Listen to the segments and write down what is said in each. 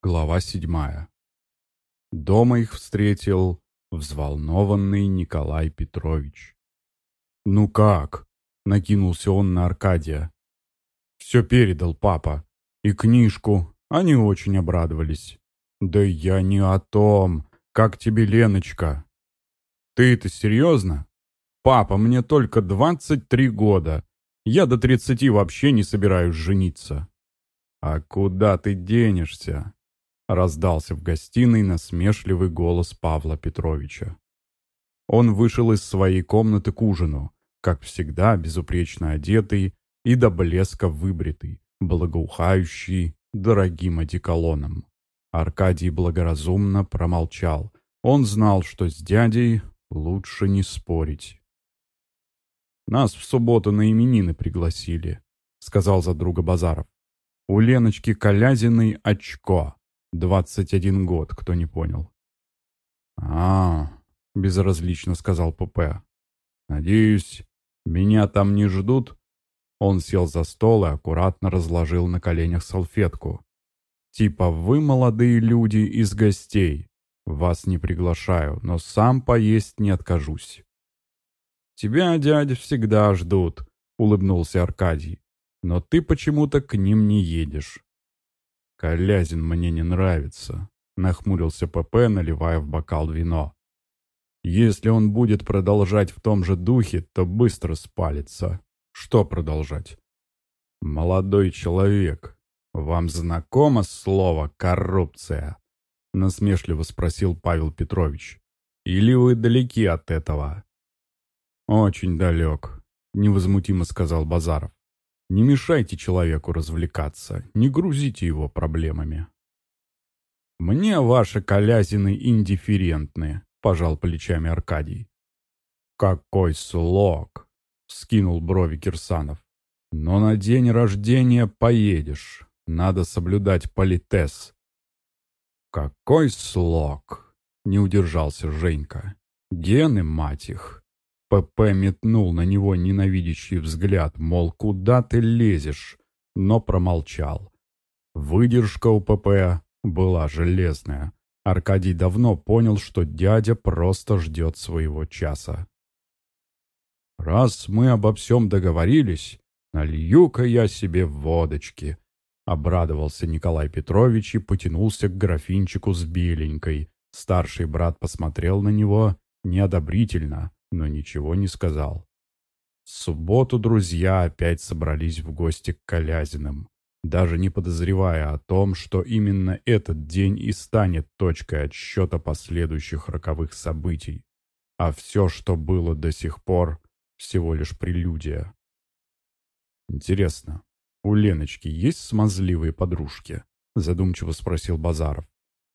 Глава седьмая. Дома их встретил взволнованный Николай Петрович. «Ну как?» — накинулся он на Аркадия. «Все передал папа. И книжку. Они очень обрадовались. Да я не о том. Как тебе Леночка?» «Ты это серьезно? Папа, мне только двадцать три года. Я до тридцати вообще не собираюсь жениться». «А куда ты денешься?» — раздался в гостиной насмешливый голос Павла Петровича. Он вышел из своей комнаты к ужину, как всегда безупречно одетый и до блеска выбритый, благоухающий дорогим одеколоном. Аркадий благоразумно промолчал. Он знал, что с дядей лучше не спорить. «Нас в субботу на именины пригласили», — сказал за друга Базаров. У Леночки Колязиной очко. Двадцать один год, кто не понял. а, безразлично сказал ПП. «Надеюсь, меня там не ждут?» Он сел за стол и аккуратно разложил на коленях салфетку. «Типа вы, молодые люди, из гостей. Вас не приглашаю, но сам поесть не откажусь». «Тебя, дядя, всегда ждут», — улыбнулся Аркадий но ты почему-то к ним не едешь». «Колязин мне не нравится», — нахмурился ПП, наливая в бокал вино. «Если он будет продолжать в том же духе, то быстро спалится. Что продолжать?» «Молодой человек, вам знакомо слово «коррупция»?» — насмешливо спросил Павел Петрович. «Или вы далеки от этого?» «Очень далек», — невозмутимо сказал Базаров. Не мешайте человеку развлекаться, не грузите его проблемами. «Мне ваши колязины индифферентны», — пожал плечами Аркадий. «Какой слог!» — скинул брови Кирсанов. «Но на день рождения поедешь. Надо соблюдать политес». «Какой слог!» — не удержался Женька. «Гены, мать их!» ПП метнул на него ненавидящий взгляд, мол, куда ты лезешь, но промолчал. Выдержка у ПП была железная. Аркадий давно понял, что дядя просто ждет своего часа. «Раз мы обо всем договорились, налью-ка я себе водочки», — обрадовался Николай Петрович и потянулся к графинчику с беленькой. Старший брат посмотрел на него неодобрительно, но ничего не сказал. В субботу друзья опять собрались в гости к Колязиным, даже не подозревая о том, что именно этот день и станет точкой отсчета последующих роковых событий, а все, что было до сих пор, всего лишь прелюдия. «Интересно, у Леночки есть смазливые подружки?» задумчиво спросил Базаров.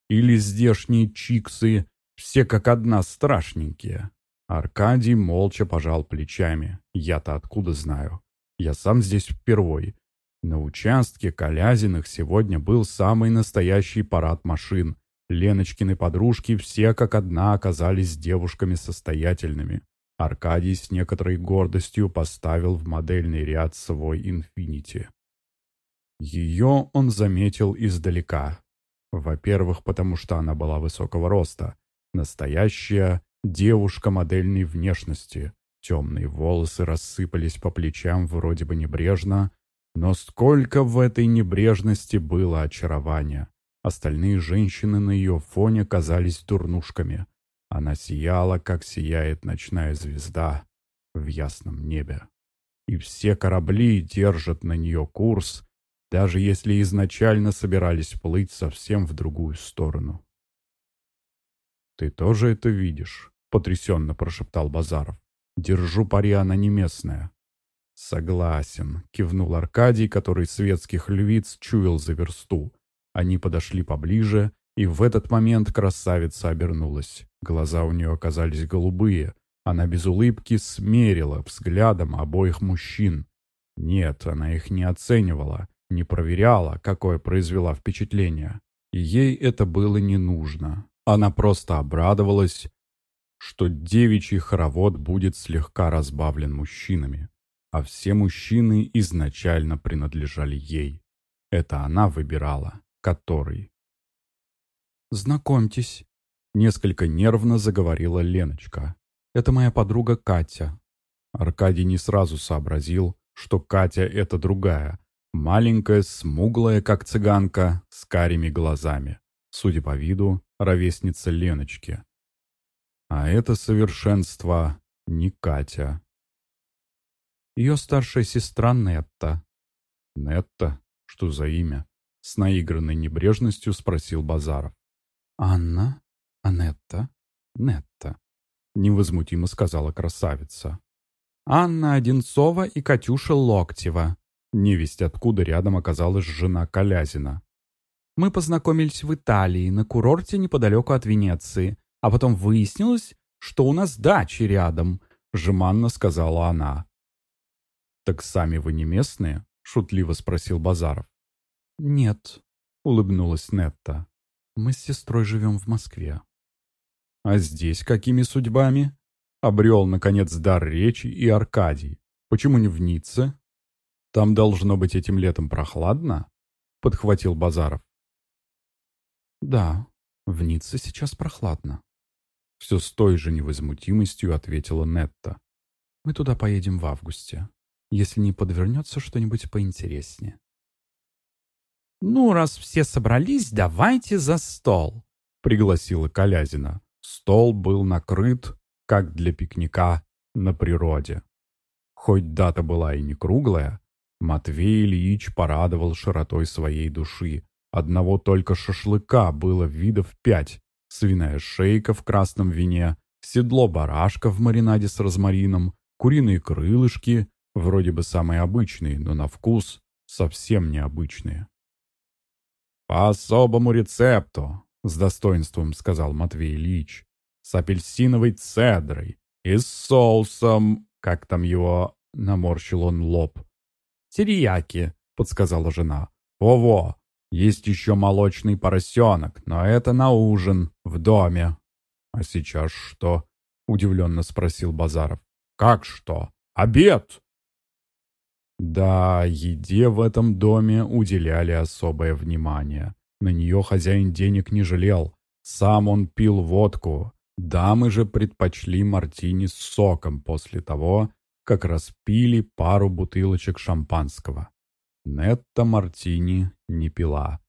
«Или здешние чиксы все как одна страшненькие?» Аркадий молча пожал плечами. Я-то откуда знаю? Я сам здесь впервой. На участке Колязиных сегодня был самый настоящий парад машин. Леночкины подружки все как одна оказались девушками состоятельными. Аркадий с некоторой гордостью поставил в модельный ряд свой «Инфинити». Ее он заметил издалека. Во-первых, потому что она была высокого роста. Настоящая Девушка модельной внешности. Темные волосы рассыпались по плечам вроде бы небрежно, но сколько в этой небрежности было очарования. Остальные женщины на ее фоне казались дурнушками. Она сияла, как сияет ночная звезда в ясном небе. И все корабли держат на нее курс, даже если изначально собирались плыть совсем в другую сторону. «Ты тоже это видишь?» Потрясенно прошептал Базаров. «Держу пари, она не местная». «Согласен», — кивнул Аркадий, который светских львиц чуял за версту. Они подошли поближе, и в этот момент красавица обернулась. Глаза у нее оказались голубые. Она без улыбки смерила взглядом обоих мужчин. Нет, она их не оценивала, не проверяла, какое произвела впечатление. И ей это было не нужно. Она просто обрадовалась, что девичий хоровод будет слегка разбавлен мужчинами, а все мужчины изначально принадлежали ей. Это она выбирала, который. знакомьтесь», — несколько нервно заговорила Леночка. «Это моя подруга Катя». Аркадий не сразу сообразил, что Катя — это другая, маленькая, смуглая, как цыганка, с карими глазами. Судя по виду, ровесница Леночки. А это совершенство не Катя. Ее старшая сестра Нетта. Нетта? Что за имя? С наигранной небрежностью спросил Базаров. «Анна? Анетта? Нетта?» Невозмутимо сказала красавица. «Анна Одинцова и Катюша Локтева». Невесть откуда рядом оказалась жена Колязина. «Мы познакомились в Италии, на курорте неподалеку от Венеции, а потом выяснилось, что у нас дачи рядом», — жеманно сказала она. «Так сами вы не местные?» — шутливо спросил Базаров. «Нет», — улыбнулась Нетта. «Мы с сестрой живем в Москве». «А здесь какими судьбами?» Обрел, наконец, дар речи и Аркадий. «Почему не в Ницце?» «Там должно быть этим летом прохладно?» — подхватил Базаров. «Да, в Ницце сейчас прохладно», — все с той же невозмутимостью ответила Нетта. «Мы туда поедем в августе, если не подвернется что-нибудь поинтереснее». «Ну, раз все собрались, давайте за стол», — пригласила Колязина. Стол был накрыт, как для пикника на природе. Хоть дата была и не круглая, Матвей Ильич порадовал широтой своей души. Одного только шашлыка было видов пять. Свиная шейка в красном вине, седло барашка в маринаде с розмарином, куриные крылышки, вроде бы самые обычные, но на вкус совсем необычные. «По особому рецепту», — с достоинством сказал Матвей Ильич, «с апельсиновой цедрой и с соусом, как там его, наморщил он лоб. «Терияки», — подсказала жена. «Во-во, есть еще молочный поросенок, но это на ужин, в доме». «А сейчас что?» — удивленно спросил Базаров. «Как что? Обед!» Да, еде в этом доме уделяли особое внимание. На нее хозяин денег не жалел. Сам он пил водку. Дамы же предпочли мартини с соком после того, как распили пару бутылочек шампанского. Нетта мартини не пила.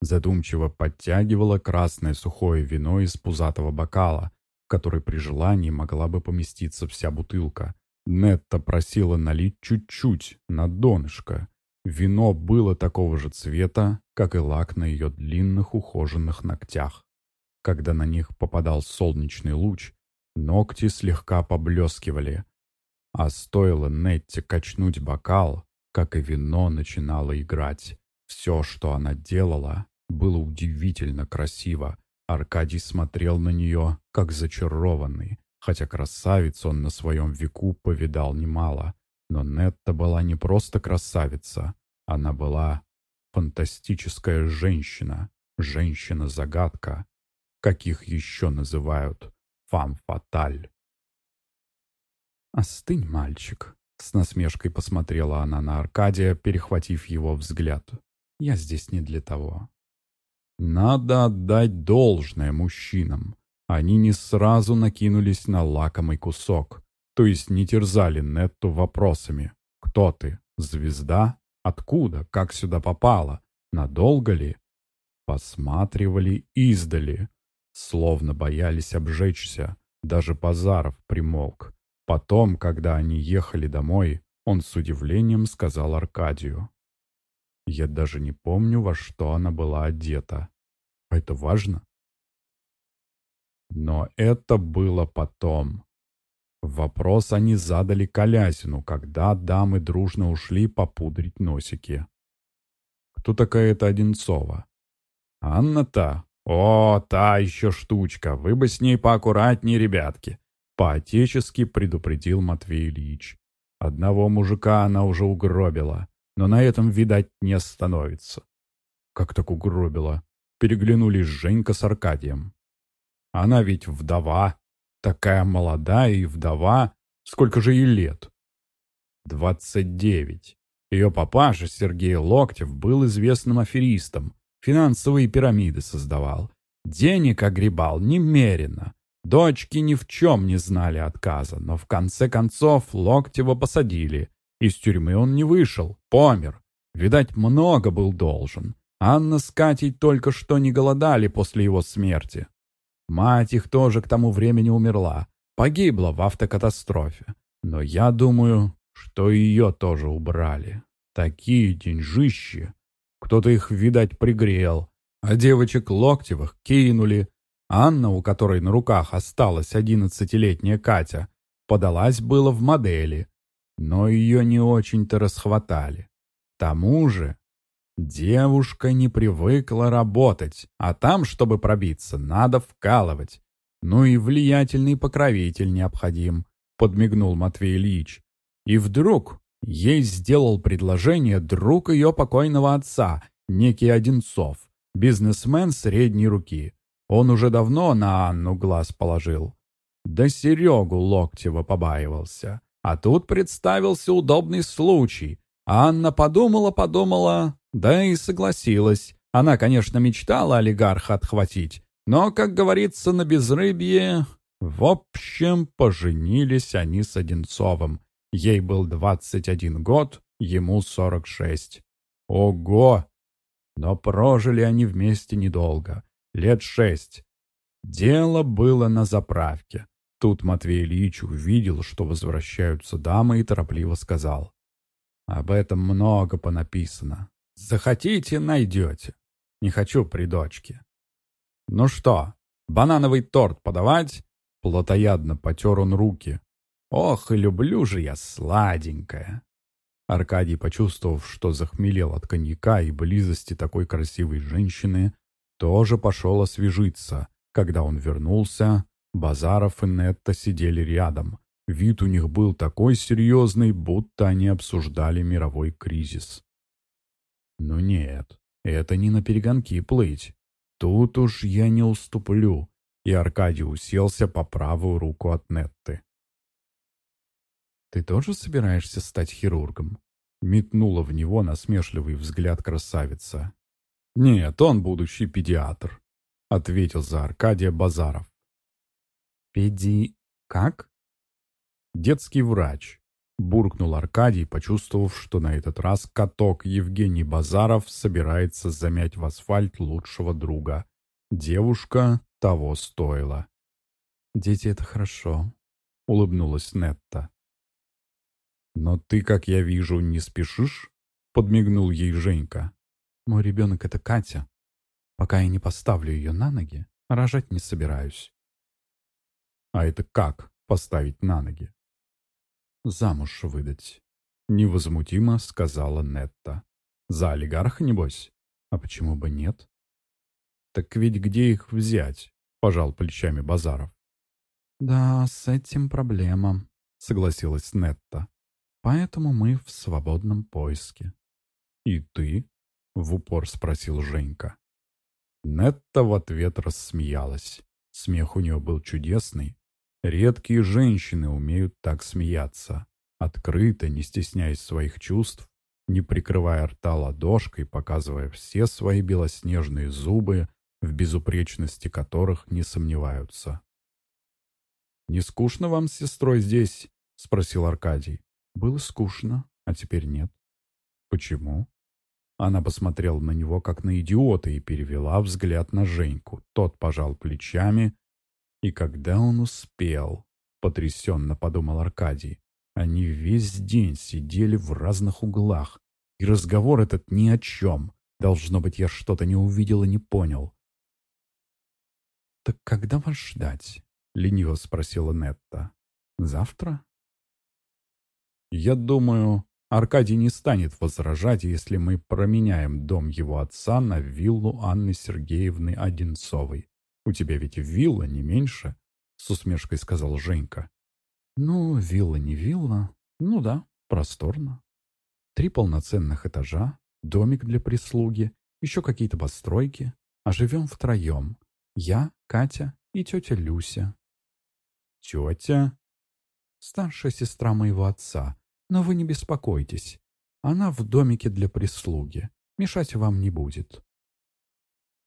Задумчиво подтягивала красное сухое вино из пузатого бокала, в который при желании могла бы поместиться вся бутылка. Нетта просила налить чуть-чуть, на донышко. Вино было такого же цвета, как и лак на ее длинных ухоженных ногтях. Когда на них попадал солнечный луч, ногти слегка поблескивали. А стоило Нетте качнуть бокал, как и вино начинало играть. Все, что она делала, было удивительно красиво. Аркадий смотрел на нее, как зачарованный, Хотя красавиц он на своем веку повидал немало. Но Нетта была не просто красавица. Она была фантастическая женщина. Женщина-загадка. Каких еще называют фам-фаталь. «Остынь, мальчик», — с насмешкой посмотрела она на Аркадия, перехватив его взгляд. «Я здесь не для того». Надо отдать должное мужчинам. Они не сразу накинулись на лакомый кусок, то есть не терзали Нетту вопросами. «Кто ты? Звезда? Откуда? Как сюда попала? Надолго ли?» Посматривали издали, словно боялись обжечься. Даже Базаров примолк. Потом, когда они ехали домой, он с удивлением сказал Аркадию. «Я даже не помню, во что она была одета. Это важно?» Но это было потом. Вопрос они задали Колязину, когда дамы дружно ушли попудрить носики. «Кто такая эта Одинцова?» «Анна-то? О, та еще штучка, вы бы с ней поаккуратнее, ребятки!» По-отечески предупредил Матвей Ильич. Одного мужика она уже угробила, но на этом, видать, не остановится. Как так угробила? Переглянулись Женька с Аркадием. Она ведь вдова. Такая молодая и вдова. Сколько же ей лет? Двадцать девять. Ее папаша Сергей Локтев был известным аферистом. Финансовые пирамиды создавал. Денег огребал немерено. Дочки ни в чем не знали отказа, но в конце концов Локтева посадили. Из тюрьмы он не вышел, помер. Видать, много был должен. Анна с Катей только что не голодали после его смерти. Мать их тоже к тому времени умерла. Погибла в автокатастрофе. Но я думаю, что ее тоже убрали. Такие деньжищи. Кто-то их, видать, пригрел. А девочек Локтевых кинули. Анна, у которой на руках осталась одиннадцатилетняя Катя, подалась было в модели, но ее не очень-то расхватали. К тому же девушка не привыкла работать, а там, чтобы пробиться, надо вкалывать. Ну и влиятельный покровитель необходим, подмигнул Матвей Ильич. И вдруг ей сделал предложение друг ее покойного отца, некий Одинцов, бизнесмен средней руки. Он уже давно на Анну глаз положил. Да Серегу Локтева побаивался. А тут представился удобный случай. Анна подумала-подумала, да и согласилась. Она, конечно, мечтала олигарха отхватить, но, как говорится, на безрыбье... В общем, поженились они с Одинцовым. Ей был 21 год, ему 46. Ого! Но прожили они вместе недолго, лет шесть. Дело было на заправке. Тут Матвей Ильич увидел, что возвращаются дамы, и торопливо сказал. «Об этом много понаписано. Захотите — найдете. Не хочу при дочке». «Ну что, банановый торт подавать?» Плотоядно потер он руки. Ох, и люблю же я сладенькое. Аркадий, почувствовав, что захмелел от коньяка и близости такой красивой женщины, тоже пошел освежиться. Когда он вернулся, Базаров и Нетта сидели рядом. Вид у них был такой серьезный, будто они обсуждали мировой кризис. «Ну нет, это не на перегонки плыть. Тут уж я не уступлю». И Аркадий уселся по правую руку от Нетты. «Ты тоже собираешься стать хирургом?» Метнула в него насмешливый взгляд красавица. «Нет, он будущий педиатр», — ответил за Аркадия Базаров. «Педи... как?» «Детский врач», — буркнул Аркадий, почувствовав, что на этот раз каток Евгений Базаров собирается замять в асфальт лучшего друга. Девушка того стоила. «Дети — это хорошо», — улыбнулась Нетта. «Но ты, как я вижу, не спешишь?» — подмигнул ей Женька. «Мой ребенок — это Катя. Пока я не поставлю ее на ноги, рожать не собираюсь». «А это как поставить на ноги?» «Замуж выдать», — невозмутимо сказала Нетта. «За олигарха, небось? А почему бы нет?» «Так ведь где их взять?» — пожал плечами Базаров. «Да, с этим проблема», — согласилась Нетта. Поэтому мы в свободном поиске. «И ты?» — в упор спросил Женька. Нетта в ответ рассмеялась. Смех у нее был чудесный. Редкие женщины умеют так смеяться. Открыто, не стесняясь своих чувств, не прикрывая рта ладошкой, показывая все свои белоснежные зубы, в безупречности которых не сомневаются. «Не скучно вам с сестрой здесь?» — спросил Аркадий. Было скучно, а теперь нет. Почему? Она посмотрела на него, как на идиота, и перевела взгляд на Женьку. Тот пожал плечами. И когда он успел, потрясенно подумал Аркадий, они весь день сидели в разных углах, и разговор этот ни о чем. Должно быть, я что-то не увидел и не понял. «Так когда вас ждать?» — лениво спросила Нетта. «Завтра?» Я думаю, Аркадий не станет возражать, если мы променяем дом его отца на виллу Анны Сергеевны Одинцовой. У тебя ведь вилла не меньше, — с усмешкой сказал Женька. Ну, вилла не вилла. Ну да, просторно. Три полноценных этажа, домик для прислуги, еще какие-то постройки. А живем втроем. Я, Катя и тетя Люся. Тетя? Старшая сестра моего отца. Но вы не беспокойтесь. Она в домике для прислуги. Мешать вам не будет.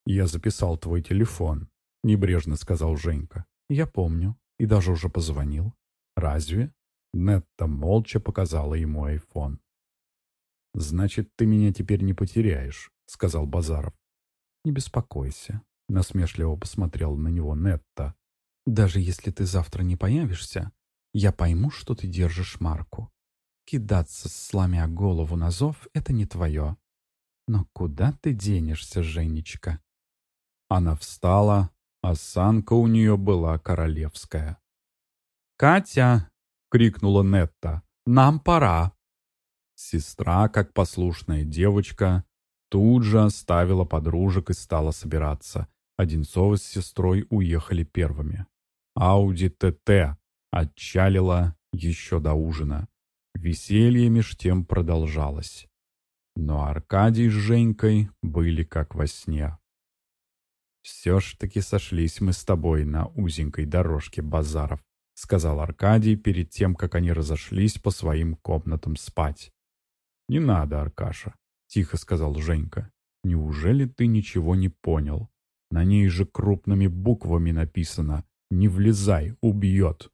«Я записал твой телефон», — небрежно сказал Женька. «Я помню. И даже уже позвонил». «Разве?» Нетта молча показала ему айфон. «Значит, ты меня теперь не потеряешь», — сказал Базаров. «Не беспокойся», — насмешливо посмотрел на него Нетта. «Даже если ты завтра не появишься, я пойму, что ты держишь марку. Кидаться, сломя голову на зов, — это не твое. Но куда ты денешься, Женечка?» Она встала, осанка у нее была королевская. «Катя!» — крикнула Нетта. «Нам пора!» Сестра, как послушная девочка, тут же оставила подружек и стала собираться. Одинцова с сестрой уехали первыми. Ауди ТТ отчалила еще до ужина. Веселье меж тем продолжалось. Но Аркадий с Женькой были как во сне. «Все ж таки сошлись мы с тобой на узенькой дорожке базаров», сказал Аркадий перед тем, как они разошлись по своим комнатам спать. «Не надо, Аркаша», — тихо сказал Женька. «Неужели ты ничего не понял? На ней же крупными буквами написано «Не влезай, убьет».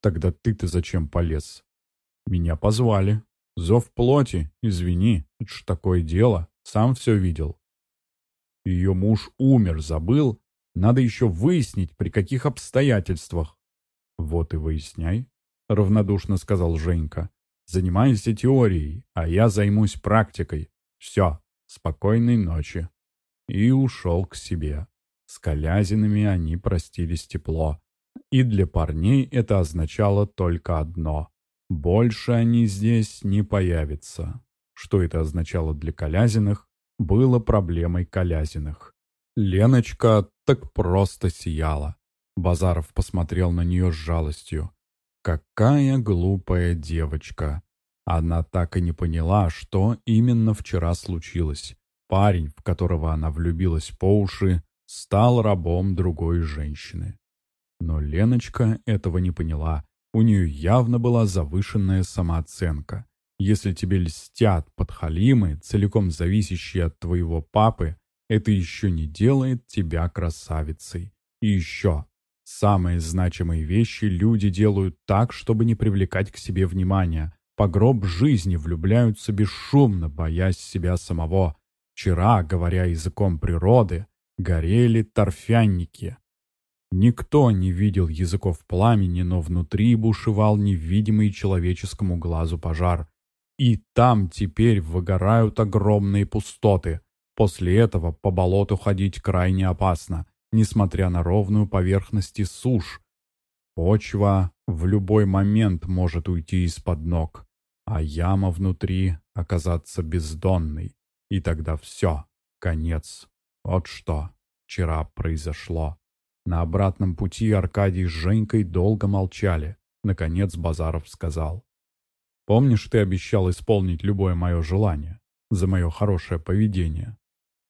Тогда ты-то зачем полез? Меня позвали. Зов плоти, извини, это ж такое дело, сам все видел. Ее муж умер, забыл. Надо еще выяснить, при каких обстоятельствах. Вот и выясняй, равнодушно сказал Женька. Занимайся теорией, а я займусь практикой. Все, спокойной ночи. И ушел к себе. С Колязинами они простились тепло. И для парней это означало только одно. Больше они здесь не появятся. Что это означало для Колязиных, было проблемой Колязиных. Леночка так просто сияла. Базаров посмотрел на нее с жалостью. Какая глупая девочка. Она так и не поняла, что именно вчера случилось. Парень, в которого она влюбилась по уши, стал рабом другой женщины. Но Леночка этого не поняла. У нее явно была завышенная самооценка. Если тебе льстят подхалимы, целиком зависящие от твоего папы, это еще не делает тебя красавицей. И еще, Самые значимые вещи люди делают так, чтобы не привлекать к себе внимания. По гроб жизни влюбляются бесшумно, боясь себя самого. Вчера, говоря языком природы, горели торфянники. Никто не видел языков пламени, но внутри бушевал невидимый человеческому глазу пожар. И там теперь выгорают огромные пустоты. После этого по болоту ходить крайне опасно несмотря на ровную поверхность и сушь. Почва в любой момент может уйти из-под ног, а яма внутри оказаться бездонной. И тогда все, конец. Вот что вчера произошло. На обратном пути Аркадий с Женькой долго молчали. Наконец Базаров сказал. «Помнишь, ты обещал исполнить любое мое желание за мое хорошее поведение?»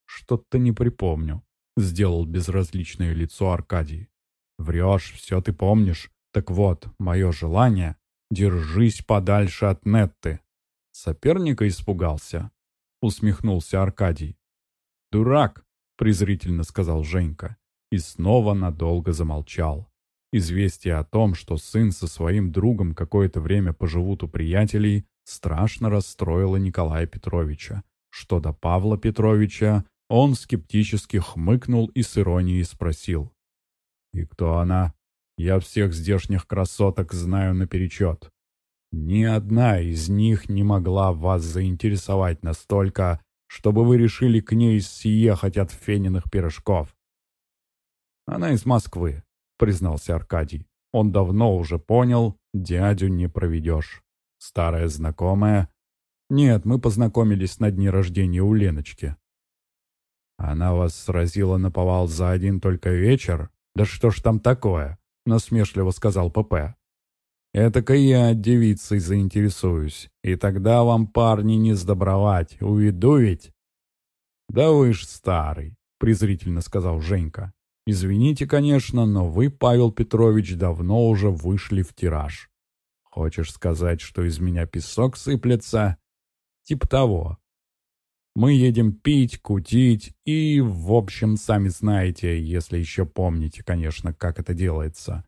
«Что-то не припомню», Сделал безразличное лицо Аркадий. Врешь, все ты помнишь. Так вот, мое желание — держись подальше от Нетты. Соперника испугался. Усмехнулся Аркадий. Дурак, презрительно сказал Женька. И снова надолго замолчал. Известие о том, что сын со своим другом какое-то время поживут у приятелей, страшно расстроило Николая Петровича. Что до Павла Петровича, он скептически хмыкнул и с иронией спросил. «И кто она? Я всех здешних красоток знаю наперечет. Ни одна из них не могла вас заинтересовать настолько, чтобы вы решили к ней съехать от фениных пирожков». «Она из Москвы», — признался Аркадий. Он давно уже понял, дядю не проведешь. Старая знакомая. Нет, мы познакомились на дне рождения у Леночки. Она вас сразила на повал за один только вечер? Да что ж там такое? Насмешливо сказал ПП. Это-ка я девицей заинтересуюсь, и тогда вам, парни, не сдобровать, уведу ведь. Да вы ж старый, презрительно сказал Женька. Извините, конечно, но вы, Павел Петрович, давно уже вышли в тираж. Хочешь сказать, что из меня песок сыплется? Тип того. Мы едем пить, кутить и, в общем, сами знаете, если еще помните, конечно, как это делается.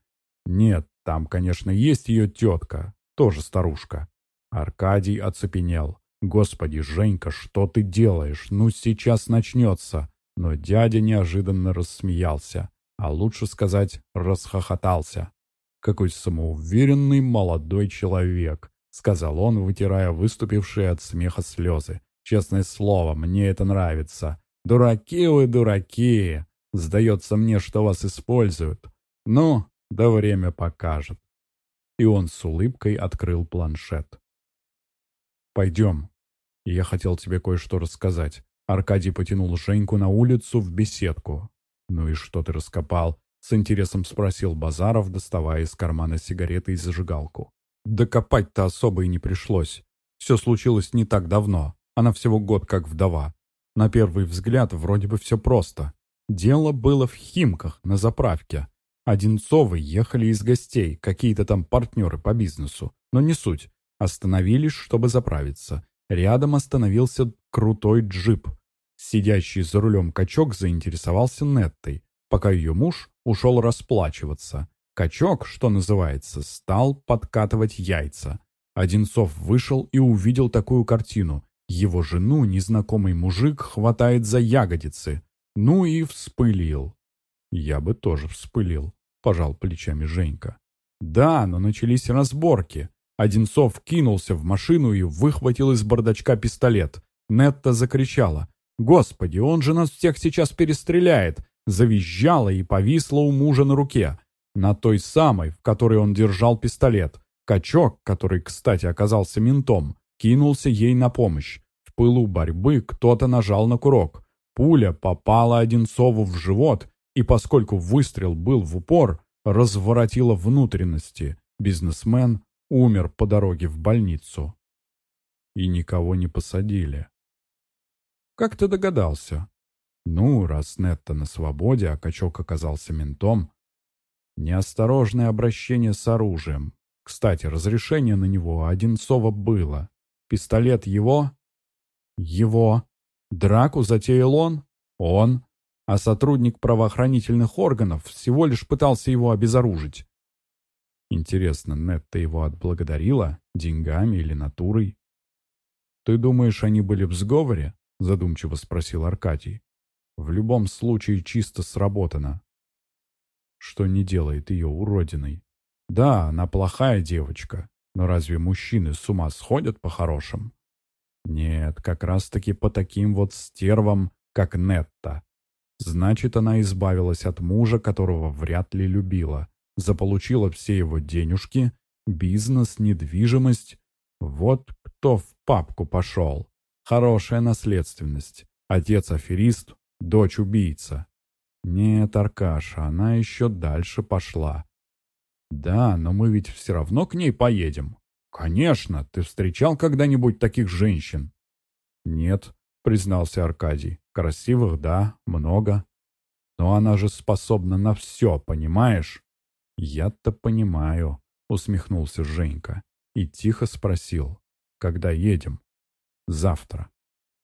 Нет, там, конечно, есть ее тетка, тоже старушка. Аркадий оцепенел. «Господи, Женька, что ты делаешь? Ну, сейчас начнется!» Но дядя неожиданно рассмеялся, а лучше сказать, расхохотался. «Какой самоуверенный молодой человек!» — сказал он, вытирая выступившие от смеха слезы. «Честное слово, мне это нравится. Дураки вы, дураки! Сдается мне, что вас используют. Ну, да время покажет». И он с улыбкой открыл планшет. «Пойдем. Я хотел тебе кое-что рассказать». Аркадий потянул Женьку на улицу в беседку. «Ну и что ты раскопал?» С интересом спросил Базаров, доставая из кармана сигареты и зажигалку. «Да копать-то особо и не пришлось. Все случилось не так давно. Она всего год как вдова. На первый взгляд вроде бы все просто. Дело было в Химках, на заправке. Одинцовы ехали из гостей, какие-то там партнеры по бизнесу. Но не суть. Остановились, чтобы заправиться. Рядом остановился крутой джип. Сидящий за рулем качок заинтересовался Неттой, пока ее муж ушел расплачиваться. Качок, что называется, стал подкатывать яйца. Одинцов вышел и увидел такую картину. Его жену незнакомый мужик хватает за ягодицы. Ну и вспылил. «Я бы тоже вспылил», — пожал плечами Женька. «Да, но начались разборки. Одинцов кинулся в машину и выхватил из бардачка пистолет. Нетта закричала. «Господи, он же нас всех сейчас перестреляет!» Завизжала и повисла у мужа на руке. На той самой, в которой он держал пистолет. Качок, который, кстати, оказался ментом, кинулся ей на помощь. В пылу борьбы кто-то нажал на курок. Пуля попала Одинцову в живот, и поскольку выстрел был в упор, разворотила внутренности. Бизнесмен умер по дороге в больницу. И никого не посадили. Как ты догадался? Ну, раз Нетта на свободе, а качок оказался ментом. Неосторожное обращение с оружием. Кстати, разрешение на него Одинцова было. Пистолет его? Его. Драку затеял он? Он. А сотрудник правоохранительных органов всего лишь пытался его обезоружить. Интересно, Нетта его отблагодарила? Деньгами или натурой? «Ты думаешь, они были в сговоре?» — задумчиво спросил Аркадий. «В любом случае чисто сработано. Что не делает ее уродиной. Да, она плохая девочка, но разве мужчины с ума сходят по-хорошему? Нет, как раз-таки по таким вот стервам, как Нетта. Значит, она избавилась от мужа, которого вряд ли любила, заполучила все его денежки, бизнес, недвижимость. Вот кто в папку пошел. Хорошая наследственность. Отец аферист, дочь убийца. Нет, Аркаша, она еще дальше пошла. Да, но мы ведь все равно к ней поедем. Конечно, ты встречал когда-нибудь таких женщин? Нет, признался Аркадий. Красивых, да, много. Но она же способна на все, понимаешь? «Я-то понимаю», — усмехнулся Женька и тихо спросил, «Когда едем?» «Завтра».